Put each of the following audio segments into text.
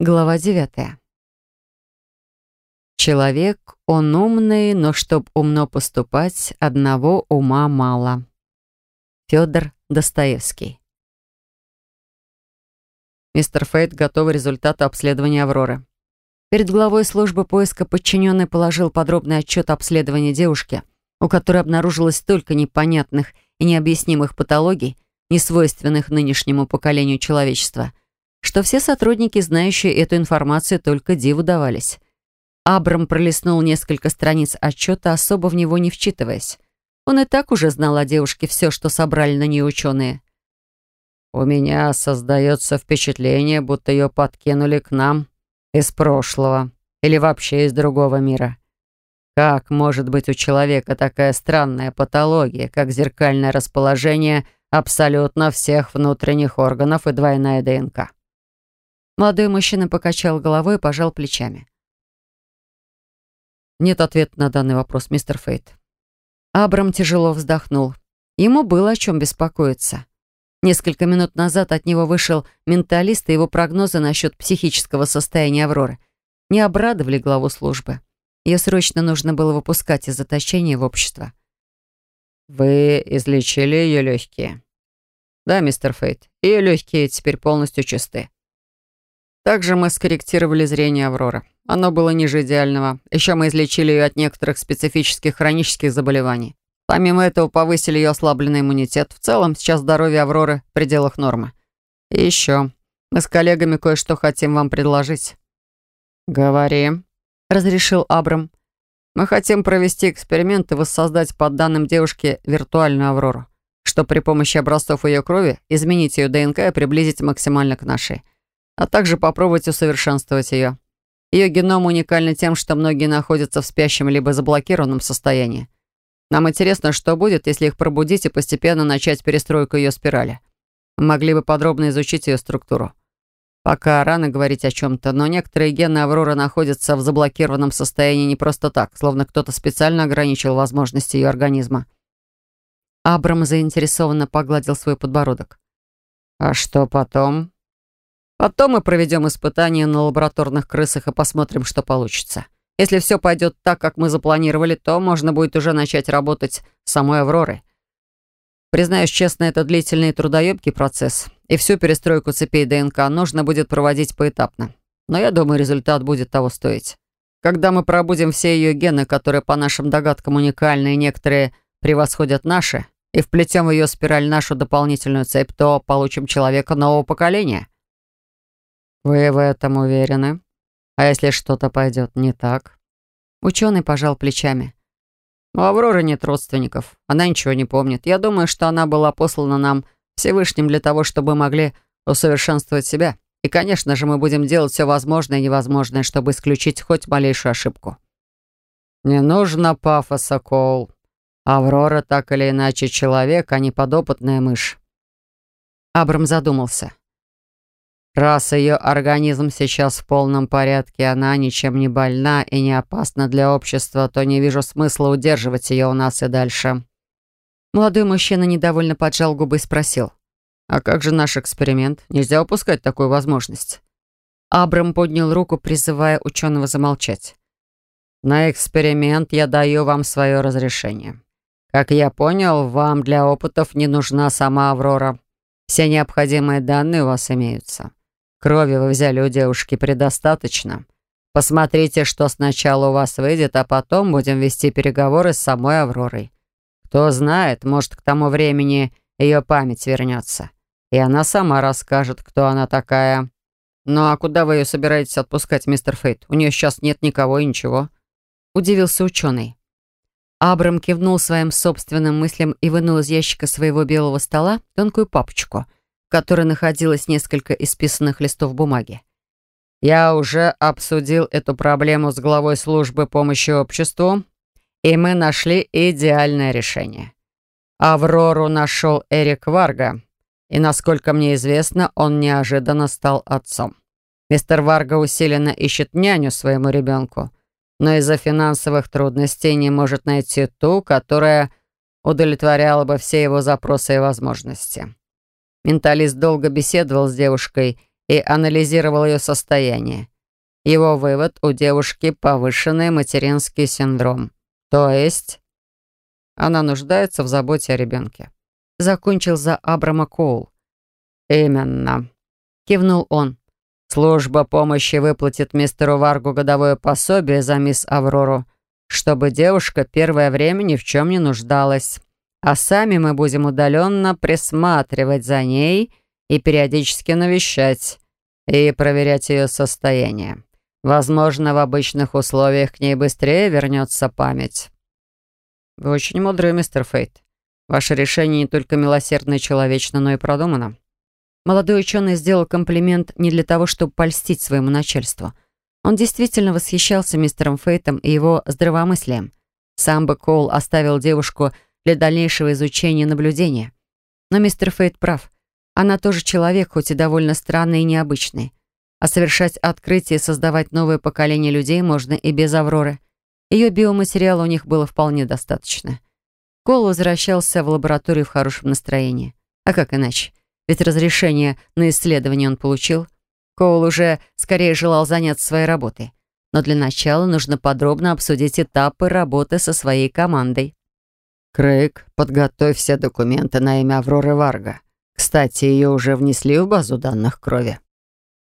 Глава девятая. Человек, он умный, но чтоб умно поступать, одного ума мало. Федор Достоевский. Мистер Фейт, готовы результаты обследования Авроры. Перед главой службы поиска подчиненный положил подробный отчет обследования девушки, у которой обнаружилось столько непонятных и необъяснимых патологий, несвойственных нынешнему поколению человечества – что все сотрудники, знающие эту информацию, только диву давались. Абрам пролистнул несколько страниц отчета, особо в него не вчитываясь. Он и так уже знал о девушке все, что собрали на нее ученые. «У меня создается впечатление, будто ее подкинули к нам из прошлого или вообще из другого мира. Как может быть у человека такая странная патология, как зеркальное расположение абсолютно всех внутренних органов и двойная ДНК?» Молодой мужчина покачал головой и пожал плечами. Нет ответа на данный вопрос, мистер Фейт. Абрам тяжело вздохнул. Ему было о чем беспокоиться. Несколько минут назад от него вышел менталист, и его прогнозы насчет психического состояния Авроры не обрадовали главу службы. Ее срочно нужно было выпускать из заточения в общество. «Вы излечили ее легкие?» «Да, мистер Фейт. Ее легкие теперь полностью чисты. Также мы скорректировали зрение Авроры. Оно было ниже идеального. Еще мы излечили ее от некоторых специфических хронических заболеваний. Помимо этого, повысили ее ослабленный иммунитет. В целом, сейчас здоровье Авроры в пределах нормы. И еще, мы с коллегами кое-что хотим вам предложить. «Говори», — разрешил Абрам. «Мы хотим провести эксперимент и воссоздать под данным девушки виртуальную Аврору, чтобы при помощи образцов ее крови изменить ее ДНК и приблизить максимально к нашей а также попробовать усовершенствовать ее. Ее геном уникальный тем, что многие находятся в спящем либо заблокированном состоянии. Нам интересно, что будет, если их пробудить и постепенно начать перестройку ее спирали. Мы могли бы подробно изучить ее структуру. Пока рано говорить о чем-то, но некоторые гены Авроры находятся в заблокированном состоянии не просто так, словно кто-то специально ограничил возможности ее организма. Абрам заинтересованно погладил свой подбородок. «А что потом?» Потом мы проведем испытания на лабораторных крысах и посмотрим, что получится. Если все пойдет так, как мы запланировали, то можно будет уже начать работать с самой Авророй. Признаюсь честно, это длительный и трудоемкий процесс, и всю перестройку цепей ДНК нужно будет проводить поэтапно. Но я думаю, результат будет того стоить. Когда мы пробудем все ее гены, которые, по нашим догадкам, уникальны и некоторые превосходят наши, и вплетем в ее спираль нашу дополнительную цепь, то получим человека нового поколения. «Вы в этом уверены? А если что-то пойдет не так?» Ученый пожал плечами. «У Авроры нет родственников. Она ничего не помнит. Я думаю, что она была послана нам Всевышним для того, чтобы мы могли усовершенствовать себя. И, конечно же, мы будем делать все возможное и невозможное, чтобы исключить хоть малейшую ошибку». «Не нужно пафоса, Коул. Аврора так или иначе человек, а не подопытная мышь». Абрам задумался. Раз ее организм сейчас в полном порядке, она ничем не больна и не опасна для общества, то не вижу смысла удерживать ее у нас и дальше». Молодой мужчина недовольно поджал губы и спросил. «А как же наш эксперимент? Нельзя упускать такую возможность». Абрам поднял руку, призывая ученого замолчать. «На эксперимент я даю вам свое разрешение. Как я понял, вам для опытов не нужна сама Аврора. Все необходимые данные у вас имеются. Крови вы взяли у девушки предостаточно. Посмотрите, что сначала у вас выйдет, а потом будем вести переговоры с самой Авророй. Кто знает, может, к тому времени ее память вернется. И она сама расскажет, кто она такая. Ну а куда вы ее собираетесь отпускать, мистер Фейт? У нее сейчас нет никого и ничего. Удивился ученый. Абрам кивнул своим собственным мыслям и вынул из ящика своего белого стола тонкую папочку — которой находилось несколько исписанных листов бумаги. «Я уже обсудил эту проблему с главой службы помощи обществу, и мы нашли идеальное решение. Аврору нашел Эрик Варга, и, насколько мне известно, он неожиданно стал отцом. Мистер Варга усиленно ищет няню своему ребенку, но из-за финансовых трудностей не может найти ту, которая удовлетворяла бы все его запросы и возможности. Менталист долго беседовал с девушкой и анализировал ее состояние. Его вывод – у девушки повышенный материнский синдром. То есть она нуждается в заботе о ребенке. Закончил за Абрама Коул. «Именно», — кивнул он. «Служба помощи выплатит мистеру Варгу годовое пособие за мисс Аврору, чтобы девушка первое время ни в чем не нуждалась. А сами мы будем удаленно присматривать за ней и периодически навещать и проверять ее состояние. Возможно, в обычных условиях к ней быстрее вернется память. Вы очень мудрый, мистер Фейт. Ваше решение не только милосердно и человечно, но и продумано. Молодой ученый сделал комплимент не для того, чтобы польстить своему начальству. Он действительно восхищался мистером Фейтом и его здравомыслием. Сам бы Коул оставил девушку для дальнейшего изучения и наблюдения. Но мистер Фейт прав. Она тоже человек, хоть и довольно странный и необычный. А совершать открытие и создавать новое поколение людей можно и без Авроры. Ее биоматериала у них было вполне достаточно. Кол возвращался в лабораторию в хорошем настроении. А как иначе? Ведь разрешение на исследование он получил. Коул уже скорее желал заняться своей работой. Но для начала нужно подробно обсудить этапы работы со своей командой. «Крейг, подготовь все документы на имя Авроры Варга. Кстати, ее уже внесли в базу данных крови».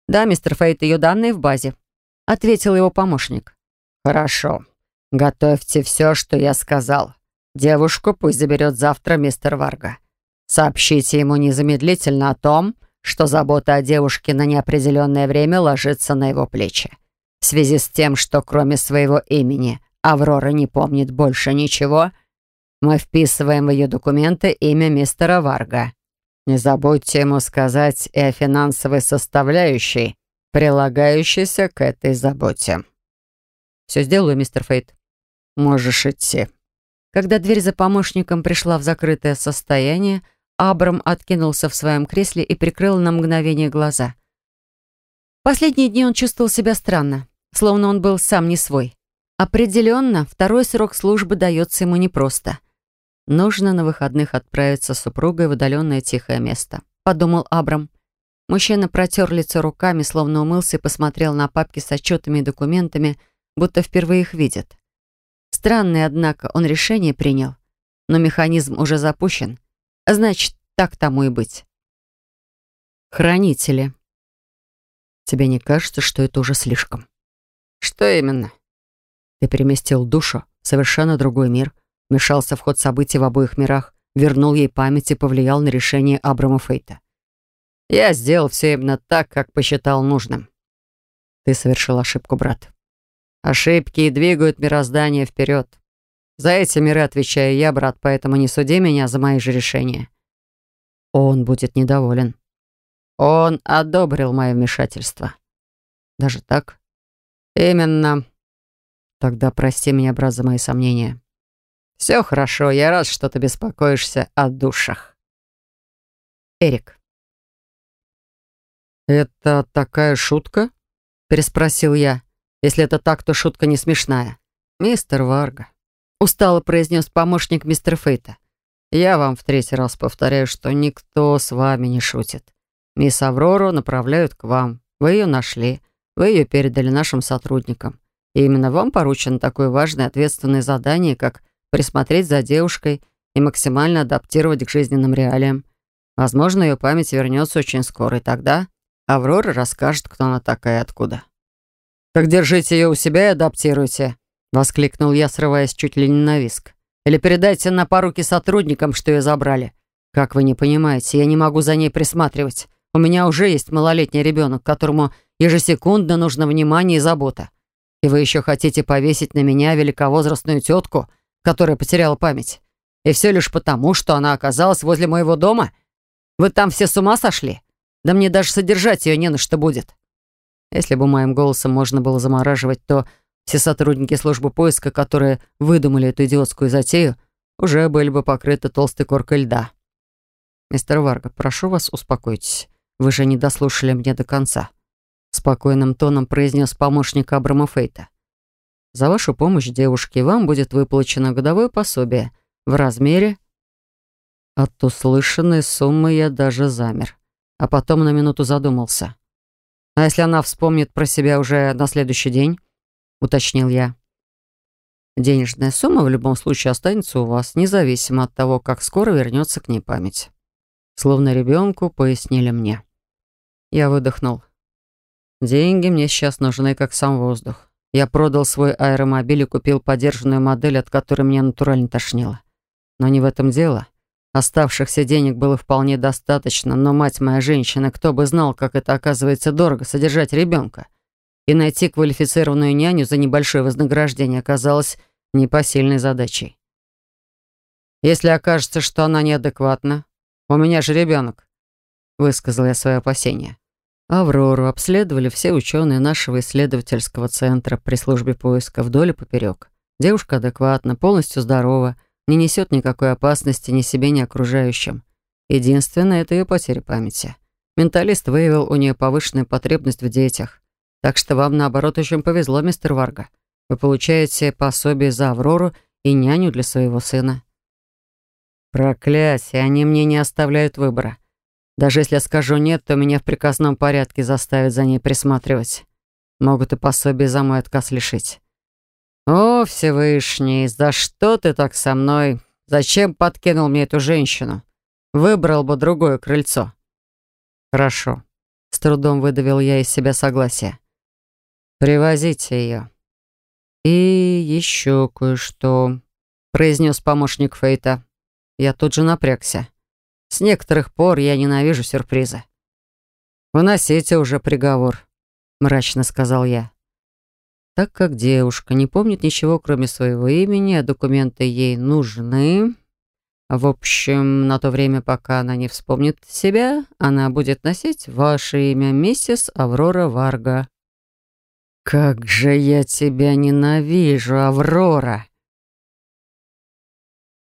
«Да, мистер Фейт, ее данные в базе», — ответил его помощник. «Хорошо. Готовьте все, что я сказал. Девушку пусть заберет завтра мистер Варга. Сообщите ему незамедлительно о том, что забота о девушке на неопределенное время ложится на его плечи. В связи с тем, что кроме своего имени Аврора не помнит больше ничего, мы вписываем в ее документы имя мистера Варга. Не забудьте ему сказать и о финансовой составляющей, прилагающейся к этой заботе. «Все сделаю, мистер Фейт». «Можешь идти». Когда дверь за помощником пришла в закрытое состояние, Абрам откинулся в своем кресле и прикрыл на мгновение глаза. Последние дни он чувствовал себя странно, словно он был сам не свой. Определенно, второй срок службы дается ему непросто — Нужно на выходных отправиться с супругой в удаленное тихое место, подумал Абрам. Мужчина протер лицо руками, словно умылся и посмотрел на папки с отчетами и документами, будто впервые их видит. Странное, однако, он решение принял, но механизм уже запущен. Значит, так тому и быть. Хранители. Тебе не кажется, что это уже слишком? Что именно? Ты переместил душу в совершенно другой мир, вмешался в ход событий в обоих мирах, вернул ей память и повлиял на решение Абрама Фейта. «Я сделал все именно так, как посчитал нужным». «Ты совершил ошибку, брат». «Ошибки двигают мироздание вперед. За эти миры отвечаю я, брат, поэтому не суди меня за мои же решения». «Он будет недоволен». «Он одобрил мое вмешательство». «Даже так?» «Именно». «Тогда прости меня, брат, за мои сомнения». «Все хорошо, я рад, что ты беспокоишься о душах». Эрик. «Это такая шутка?» — переспросил я. «Если это так, то шутка не смешная». «Мистер Варга», — устало произнес помощник мистера Фейта. «Я вам в третий раз повторяю, что никто с вами не шутит. Мисс Аврору направляют к вам. Вы ее нашли. Вы ее передали нашим сотрудникам. И именно вам поручено такое важное ответственное задание, как присмотреть за девушкой и максимально адаптировать к жизненным реалиям. Возможно, ее память вернется очень скоро, и тогда Аврора расскажет, кто она такая и откуда. «Так держите ее у себя и адаптируйте», — воскликнул я, срываясь чуть ли не на виск. «Или передайте на поруки сотрудникам, что ее забрали. Как вы не понимаете, я не могу за ней присматривать. У меня уже есть малолетний ребенок, которому ежесекундно нужно внимание и забота. И вы еще хотите повесить на меня великовозрастную тетку — которая потеряла память. И все лишь потому, что она оказалась возле моего дома? Вы там все с ума сошли? Да мне даже содержать ее не на что будет. Если бы моим голосом можно было замораживать, то все сотрудники службы поиска, которые выдумали эту идиотскую затею, уже были бы покрыты толстой коркой льда. «Мистер Варга, прошу вас, успокойтесь. Вы же не дослушали меня до конца», — спокойным тоном произнес помощник Абрама Фейта. За вашу помощь девушке вам будет выплачено годовое пособие в размере... От услышанной суммы я даже замер, а потом на минуту задумался. А если она вспомнит про себя уже на следующий день? Уточнил я. Денежная сумма в любом случае останется у вас, независимо от того, как скоро вернется к ней память. Словно ребенку пояснили мне. Я выдохнул. Деньги мне сейчас нужны, как сам воздух. Я продал свой аэромобиль и купил подержанную модель, от которой меня натурально тошнило. Но не в этом дело. Оставшихся денег было вполне достаточно, но мать моя женщина, кто бы знал, как это оказывается дорого содержать ребенка. И найти квалифицированную няню за небольшое вознаграждение оказалось непосильной задачей. Если окажется, что она неадекватна, у меня же ребенок, высказал я свое опасение. Аврору обследовали все ученые нашего исследовательского центра при службе поиска вдоль и поперек. Девушка адекватна, полностью здорова, не несет никакой опасности ни себе, ни окружающим. Единственное, это ее потеря памяти. Менталист выявил у нее повышенную потребность в детях. Так что вам, наоборот, очень повезло, мистер Варга. Вы получаете пособие за Аврору и няню для своего сына. Проклятие, они мне не оставляют выбора. Даже если я скажу «нет», то меня в приказном порядке заставят за ней присматривать. Могут и пособие за мой отказ лишить. «О, Всевышний, за что ты так со мной? Зачем подкинул мне эту женщину? Выбрал бы другое крыльцо». «Хорошо», — с трудом выдавил я из себя согласие. «Привозите ее». «И еще кое-что», — произнес помощник Фейта. Я тут же напрягся. С некоторых пор я ненавижу сюрпризы. «Выносите уже приговор», — мрачно сказал я. Так как девушка не помнит ничего, кроме своего имени, а документы ей нужны... В общем, на то время, пока она не вспомнит себя, она будет носить ваше имя, миссис Аврора Варга. «Как же я тебя ненавижу, Аврора!»